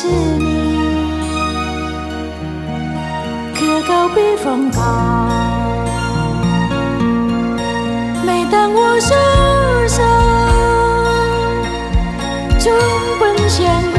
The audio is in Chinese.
是你，可靠避风港。每当我受伤，就奔向你。